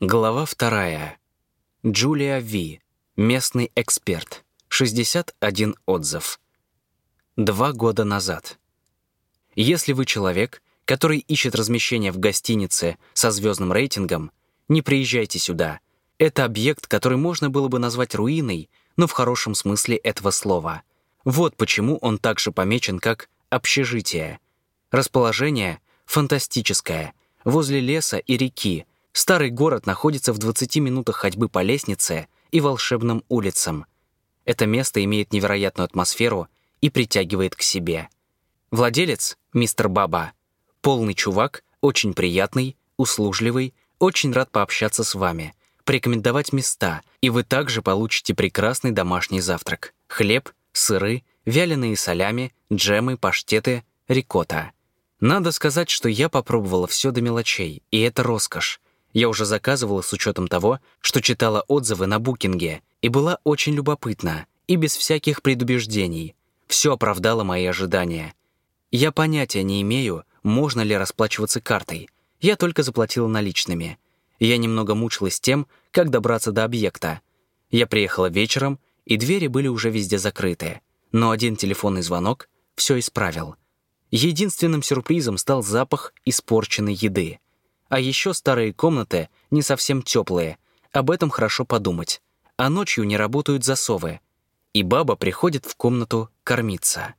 Глава вторая. Джулия Ви. Местный эксперт. 61 отзыв. Два года назад. Если вы человек, который ищет размещение в гостинице со звездным рейтингом, не приезжайте сюда. Это объект, который можно было бы назвать руиной, но в хорошем смысле этого слова. Вот почему он также помечен как «общежитие». Расположение фантастическое, возле леса и реки, Старый город находится в 20 минутах ходьбы по лестнице и волшебным улицам. Это место имеет невероятную атмосферу и притягивает к себе. Владелец, мистер Баба, полный чувак, очень приятный, услужливый, очень рад пообщаться с вами, порекомендовать места, и вы также получите прекрасный домашний завтрак. Хлеб, сыры, вяленые солями, джемы, паштеты, рикотта. Надо сказать, что я попробовала все до мелочей, и это роскошь. Я уже заказывала с учетом того, что читала отзывы на букинге, и была очень любопытна, и без всяких предубеждений. Все оправдало мои ожидания. Я понятия не имею, можно ли расплачиваться картой. Я только заплатила наличными. Я немного мучилась тем, как добраться до объекта. Я приехала вечером, и двери были уже везде закрыты. Но один телефонный звонок все исправил. Единственным сюрпризом стал запах испорченной еды — а еще старые комнаты не совсем теплые. Об этом хорошо подумать. А ночью не работают засовы. И баба приходит в комнату кормиться.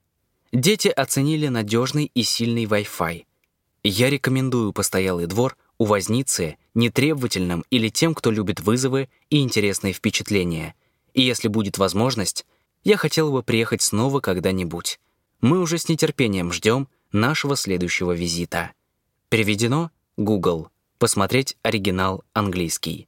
Дети оценили надежный и сильный Wi-Fi. Я рекомендую постоялый двор у возницы нетребовательным или тем, кто любит вызовы и интересные впечатления. И если будет возможность, я хотел бы приехать снова когда-нибудь. Мы уже с нетерпением ждем нашего следующего визита. Переведено Google. Посмотреть оригинал английский.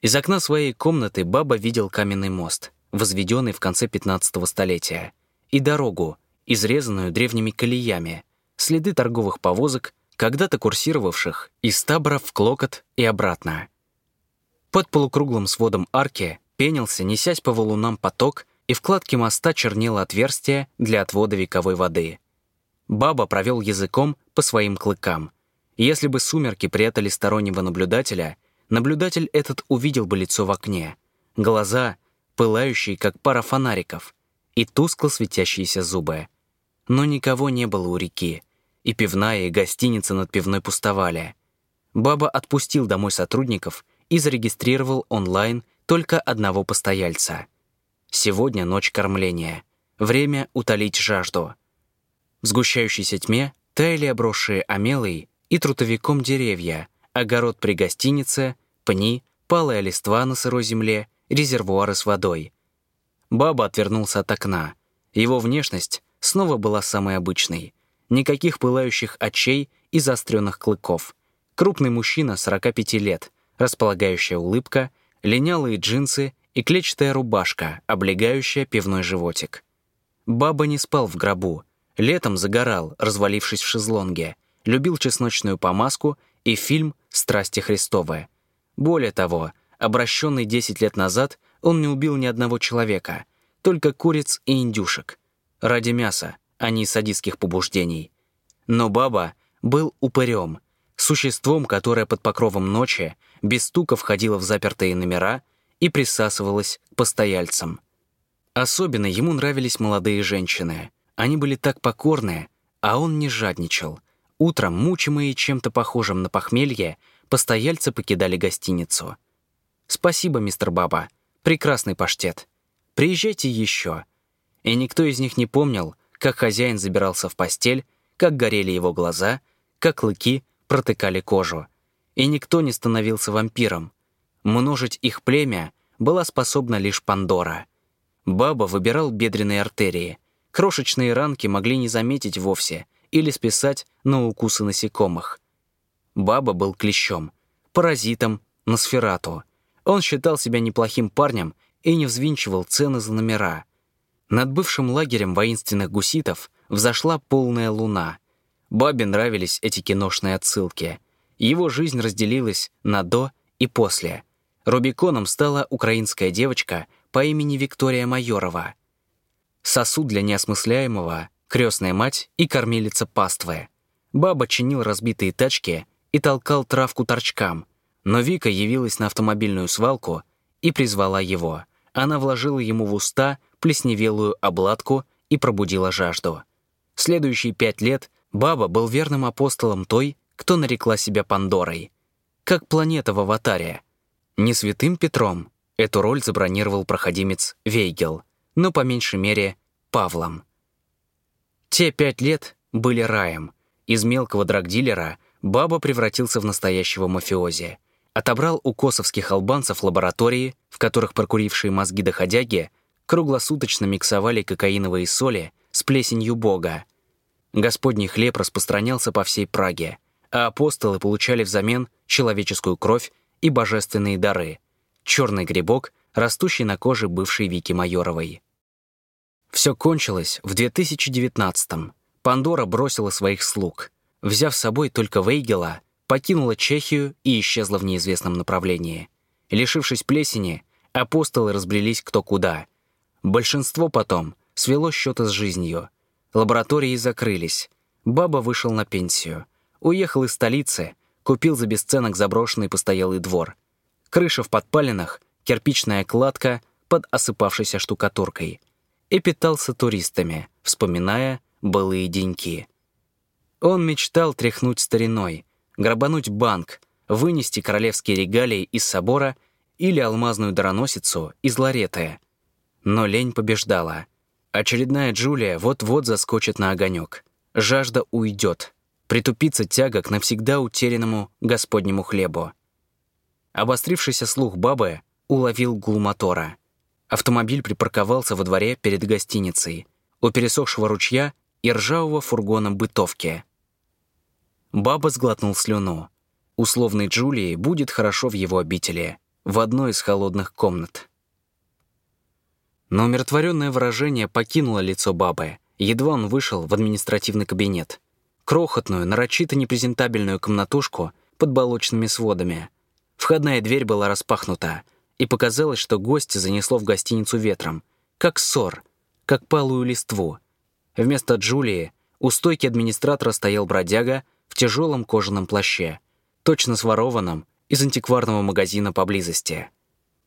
Из окна своей комнаты баба видел каменный мост, возведенный в конце 15 столетия, и дорогу, изрезанную древними колеями, следы торговых повозок, когда-то курсировавших из табора в Клокот и обратно. Под полукруглым сводом арки пенился, несясь по валунам поток, и в кладке моста чернело отверстие для отвода вековой воды — Баба провел языком по своим клыкам. Если бы сумерки прятали стороннего наблюдателя, наблюдатель этот увидел бы лицо в окне. Глаза, пылающие, как пара фонариков, и тускло светящиеся зубы. Но никого не было у реки, и пивная, и гостиница над пивной пустовали. Баба отпустил домой сотрудников и зарегистрировал онлайн только одного постояльца. Сегодня ночь кормления. Время утолить жажду — в сгущающейся тьме таяли обросшие омелой и трутовиком деревья, огород при гостинице, пни, палая листва на сырой земле, резервуары с водой. Баба отвернулся от окна. Его внешность снова была самой обычной. Никаких пылающих очей и заостренных клыков. Крупный мужчина 45 лет, располагающая улыбка, линялые джинсы и клетчатая рубашка, облегающая пивной животик. Баба не спал в гробу, Летом загорал, развалившись в шезлонге, любил чесночную помазку и фильм «Страсти Христовы». Более того, обращенный 10 лет назад, он не убил ни одного человека, только куриц и индюшек. Ради мяса, а не садистских побуждений. Но баба был упырем, существом, которое под покровом ночи без стука входило в запертые номера и присасывалось к постояльцам. Особенно ему нравились молодые женщины — они были так покорные, а он не жадничал. Утром, мучимые чем-то похожим на похмелье, постояльцы покидали гостиницу. «Спасибо, мистер Баба. Прекрасный паштет. Приезжайте еще». И никто из них не помнил, как хозяин забирался в постель, как горели его глаза, как клыки протыкали кожу. И никто не становился вампиром. Множить их племя была способна лишь Пандора. Баба выбирал бедренные артерии — Крошечные ранки могли не заметить вовсе или списать на укусы насекомых. Баба был клещом, паразитом, носферату. Он считал себя неплохим парнем и не взвинчивал цены за номера. Над бывшим лагерем воинственных гуситов взошла полная луна. Бабе нравились эти киношные отсылки. Его жизнь разделилась на «до» и «после». Рубиконом стала украинская девочка по имени Виктория Майорова — сосуд для неосмысляемого, крестная мать и кормилица паствы. Баба чинил разбитые тачки и толкал травку торчкам, но Вика явилась на автомобильную свалку и призвала его. Она вложила ему в уста плесневелую обладку и пробудила жажду. Следующие пять лет Баба был верным апостолом той, кто нарекла себя Пандорой. Как планета в «Аватаре». Не святым Петром эту роль забронировал проходимец Вейгел, но по меньшей мере Павлом. Те пять лет были раем. Из мелкого драгдилера Баба превратился в настоящего мафиози. Отобрал у косовских албанцев лаборатории, в которых прокурившие мозги доходяги круглосуточно миксовали кокаиновые соли с плесенью бога. Господний хлеб распространялся по всей Праге, а апостолы получали взамен человеческую кровь и божественные дары — черный грибок, растущий на коже бывшей Вики Майоровой. Все кончилось в 2019-м. Пандора бросила своих слуг. Взяв с собой только Вейгела, покинула Чехию и исчезла в неизвестном направлении. Лишившись плесени, апостолы разбрелись кто куда. Большинство потом свело счеты с жизнью. Лаборатории закрылись. Баба вышел на пенсию. Уехал из столицы, купил за бесценок заброшенный постоялый двор. Крыша в подпалинах, кирпичная кладка под осыпавшейся штукатуркой. И питался туристами, вспоминая былые деньки. Он мечтал тряхнуть стариной, грабануть банк, вынести королевские регалии из собора или алмазную дароносицу из лареты. Но лень побеждала. Очередная Джулия вот-вот заскочит на огонек. Жажда уйдет. Притупится тяга к навсегда утерянному господнему хлебу. Обострившийся слух бабы уловил гул мотора. Автомобиль припарковался во дворе перед гостиницей. У пересохшего ручья и ржавого фургона бытовки. Баба сглотнул слюну. Условный Джулии будет хорошо в его обители, в одной из холодных комнат. Но умиротворенное выражение покинуло лицо бабы. Едва он вышел в административный кабинет. Крохотную, нарочито непрезентабельную комнатушку под балочными сводами. Входная дверь была распахнута, и показалось, что гостя занесло в гостиницу ветром, как ссор, как палую листву. Вместо Джулии у стойки администратора стоял бродяга — в тяжелом кожаном плаще, точно сворованном из антикварного магазина поблизости.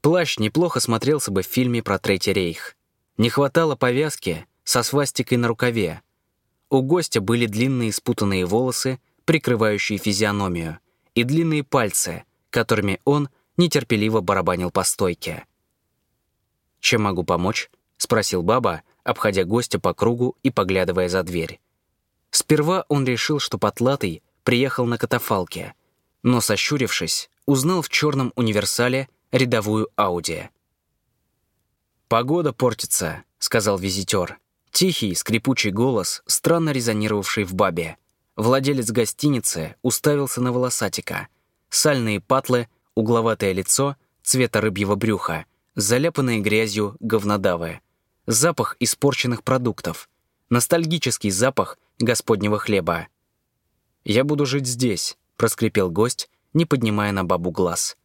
Плащ неплохо смотрелся бы в фильме про Третий рейх. Не хватало повязки со свастикой на рукаве. У гостя были длинные спутанные волосы, прикрывающие физиономию, и длинные пальцы, которыми он нетерпеливо барабанил по стойке. «Чем могу помочь?» — спросил баба, обходя гостя по кругу и поглядывая за дверь. Сперва он решил, что Потлатый приехал на катафалке, но, сощурившись, узнал в черном универсале рядовую Ауди. «Погода портится», — сказал визитер. Тихий, скрипучий голос, странно резонировавший в бабе. Владелец гостиницы уставился на волосатика. Сальные патлы, угловатое лицо, цвета рыбьего брюха, заляпанные грязью говнодавы. Запах испорченных продуктов. Ностальгический запах — Господнего хлеба. «Я буду жить здесь», — проскрипел гость, не поднимая на бабу глаз.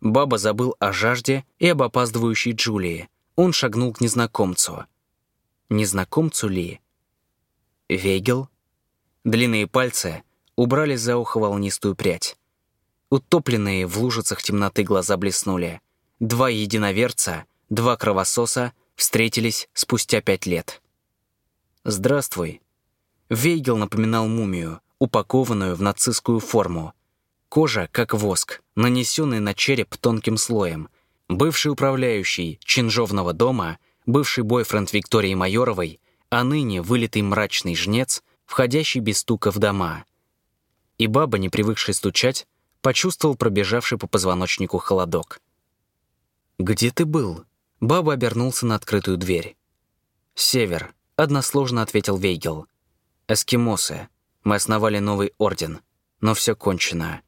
Баба забыл о жажде и об опаздывающей Джулии. Он шагнул к незнакомцу. Незнакомцу ли? Вегел? Длинные пальцы убрали за ухо волнистую прядь. Утопленные в лужицах темноты глаза блеснули. Два единоверца, два кровососа встретились спустя пять лет. «Здравствуй», Вейгел напоминал мумию, упакованную в нацистскую форму. Кожа, как воск, нанесенный на череп тонким слоем. Бывший управляющий Чинжовного дома, бывший бойфренд Виктории Майоровой, а ныне вылитый мрачный жнец, входящий без стука в дома. И баба, не привыкшая стучать, почувствовал пробежавший по позвоночнику холодок. «Где ты был?» Баба обернулся на открытую дверь. «Север», — односложно ответил Вейгел. Эскимосы. Мы основали новый орден. Но все кончено.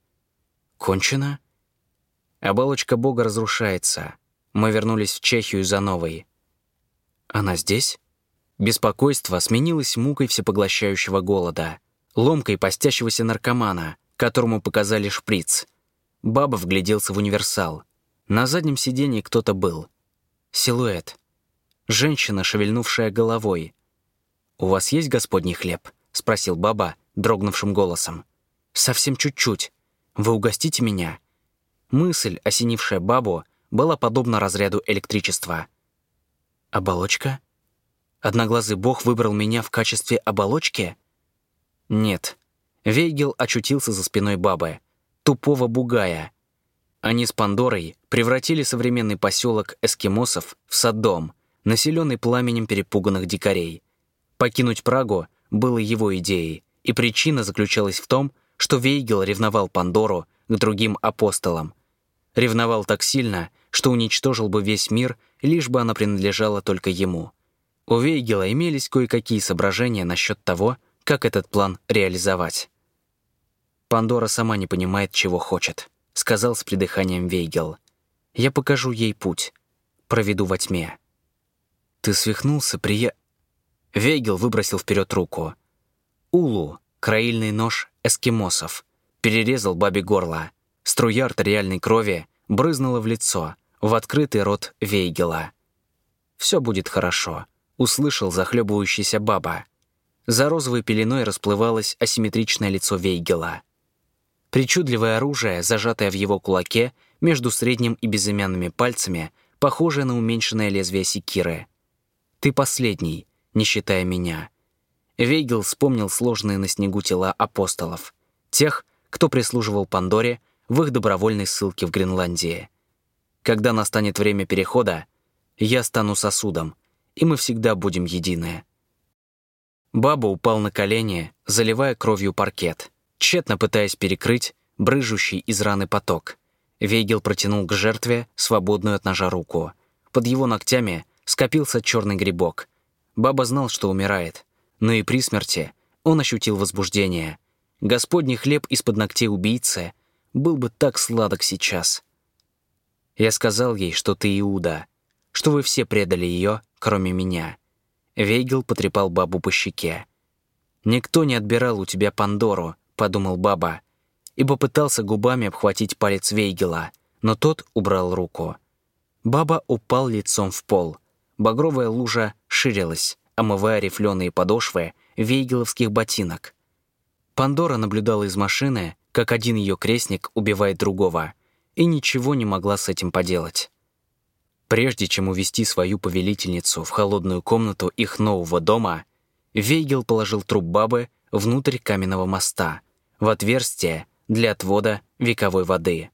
Кончено? Оболочка Бога разрушается. Мы вернулись в Чехию за новой. Она здесь? Беспокойство сменилось мукой всепоглощающего голода, ломкой постящегося наркомана, которому показали шприц. Баба вгляделся в универсал. На заднем сиденье кто-то был. Силуэт. Женщина, шевельнувшая головой. «У вас есть господний хлеб?» — спросил баба дрогнувшим голосом. Совсем чуть-чуть. Вы угостите меня?» Мысль, осенившая бабу, была подобна разряду электричества. «Оболочка? Одноглазый бог выбрал меня в качестве оболочки?» «Нет». Вейгел очутился за спиной бабы, тупого бугая. Они с Пандорой превратили современный поселок эскимосов в Содом, населенный пламенем перепуганных дикарей. Покинуть Прагу было его идеей, и причина заключалась в том, что Вейгел ревновал Пандору к другим апостолам. Ревновал так сильно, что уничтожил бы весь мир, лишь бы она принадлежала только ему. У Вейгела имелись кое-какие соображения насчет того, как этот план реализовать. «Пандора сама не понимает, чего хочет», — сказал с придыханием Вейгел. «Я покажу ей путь. Проведу во тьме». «Ты свихнулся, прия...» Вейгел выбросил вперед руку. Улу, краильный нож эскимосов, перерезал бабе горло. Струя артериальной крови брызнула в лицо, в открытый рот Вейгела. «Все будет хорошо», — услышал захлебывающийся баба. За розовой пеленой расплывалось асимметричное лицо Вейгела. Причудливое оружие, зажатое в его кулаке, между средним и безымянными пальцами, похожее на уменьшенное лезвие секиры. «Ты последний, не считая меня». Вейгел вспомнил сложные на снегу тела апостолов, тех, кто прислуживал Пандоре в их добровольной ссылке в Гренландии. Когда настанет время перехода, я стану сосудом, и мы всегда будем едины. Баба упал на колени, заливая кровью паркет, тщетно пытаясь перекрыть брыжущий из раны поток. Вейгел протянул к жертве свободную от ножа руку. Под его ногтями скопился черный грибок. Баба знал, что умирает, но и при смерти он ощутил возбуждение. Господний хлеб из-под ногтей убийцы был бы так сладок сейчас. Я сказал ей, что ты Иуда, что вы все предали ее, кроме меня. Вейгел потрепал бабу по щеке. «Никто не отбирал у тебя Пандору», — подумал баба, и попытался губами обхватить палец Вейгела, но тот убрал руку. Баба упал лицом в пол. Багровая лужа ширилась омывая рифленые подошвы вейгеловских ботинок. Пандора наблюдала из машины, как один ее крестник убивает другого, и ничего не могла с этим поделать. Прежде чем увести свою повелительницу в холодную комнату их нового дома, Вейгел положил труп бабы внутрь каменного моста, в отверстие для отвода вековой воды.